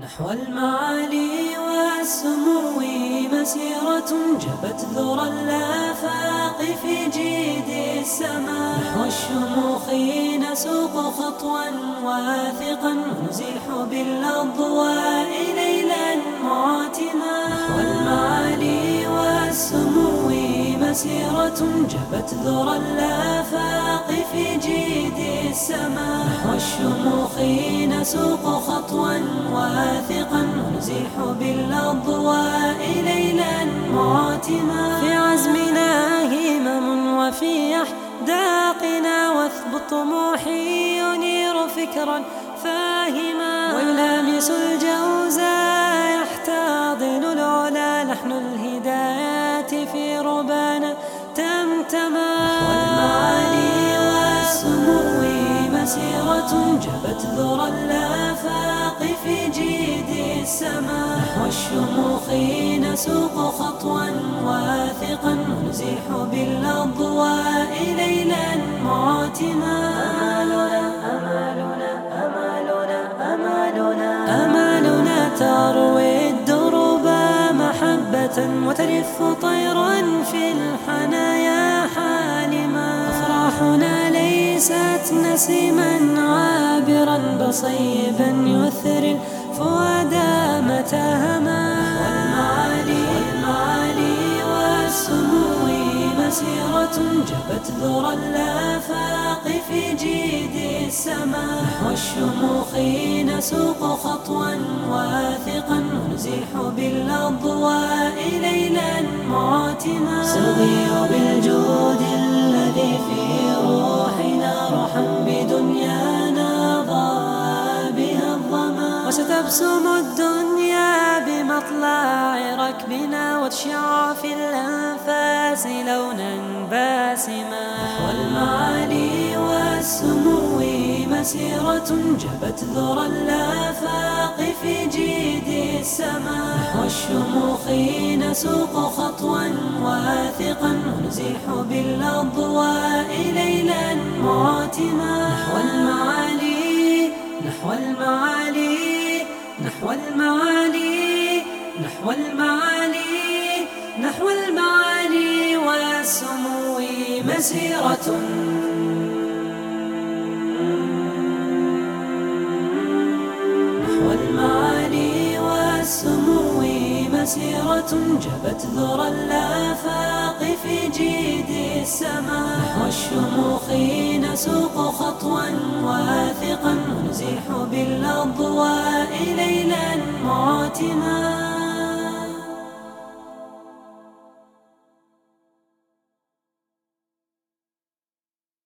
نحو المعالي والسمو مسيرة جبت ذرى الآفاق في جيد السماء. نحو الشموخ نسوق خطوا واثقا نزيح بالأضواء. مسيرة جبت ذرى الآفاق في جيد السماء. نحو الشموخ نسوق خطوا واثقا نزيح بالأضواء ليلا معتما. في عزمنا همم وفي أحداقنا واثبت طموحي ينير فكرا فاهما. ويلامس الجوزاء والمعالي والسمو مسيرة جبت ذرى الآفاق في جيد السماء نحو الشموخ نسوق خطوا واثقا نزيح بالأضواء ليلا معتما أمالنا أمالنا أمالنا أمالنا تروي الدرب محبة وتلف طيرا نسيما عابرا بصيبا يثري الفؤاد متى هما والمعالي والمعالي والسمو مسيرة جبت ذرى الآفاق في جيد السماء نحو الشموخ نسوق خطوا واثقا نزيح بالأضواء ليلا معتما سنضيء بالجود الذي في روحنا روحا بدنيانا ضاء بها الظمأ. وستبسم الدنيا بمطلع ركبنا وتشع في الأنفاس لونا باسما. والمعالي والسمو مسيرة جبت ذرى الآفاق في نحو الشموخ نسوق خطوا واثقا نزيح بالأضواء ليلا معتما. نحو المعالي نحو المعالي نحو المعالي نحو المعالي نحو المعالي والسمو مسيرة مسيرة جبت ذرى الآفاق في جيد السماء. نحو الشموخ نسوق خطوا واثقا نزيح بالأضواء ليلا معتما.